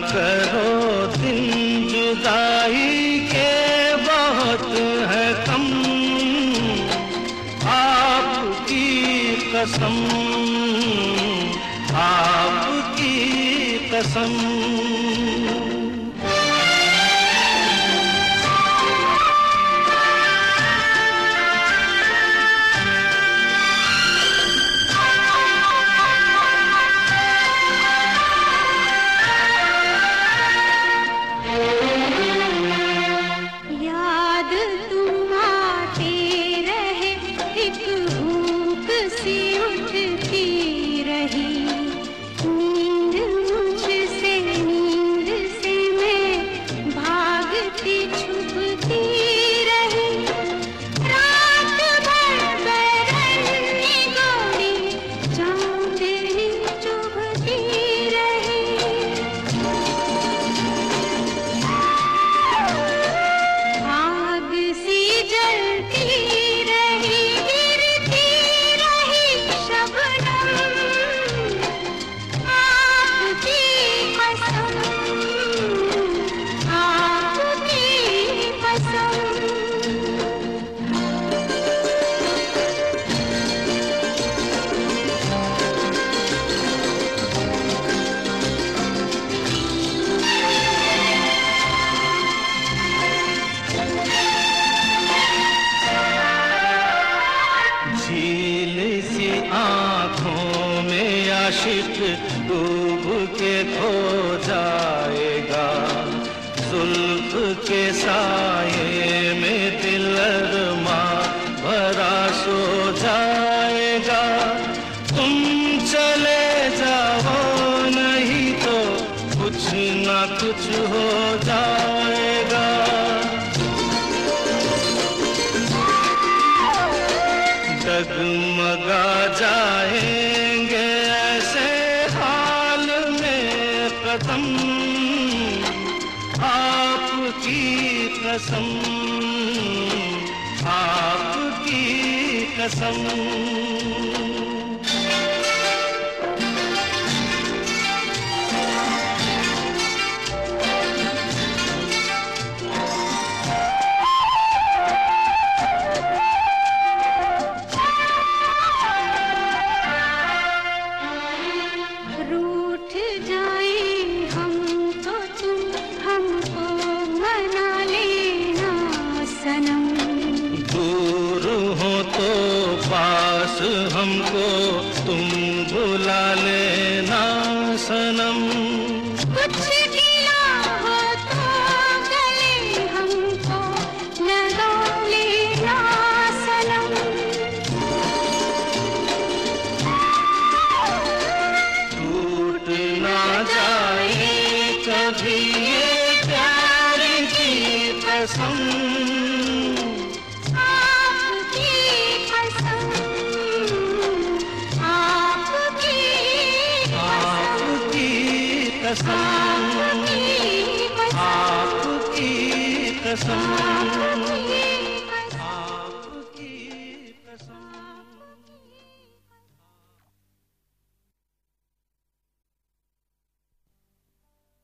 करो दिन जुदाई के बहुत है कम। आपकी कसम आपकी कसम। आशिक डूब के खो जाएगा। जुल्फ के साये में दिल माँ भरा सो जाएगा। तुम चले जाओ, नहीं तो कुछ ना कुछ हो जाएगा डगमगा जाएँगे ऐसे हाल में कदम आपकी कसम आपकी कसम। हमको तुम बुला लेना सनम। कुछ ढीला हो तो गले हमको लगा लेना सनम। टूट ना जाए कभी ये प्यार की कसम। कसम। आपकी कसम।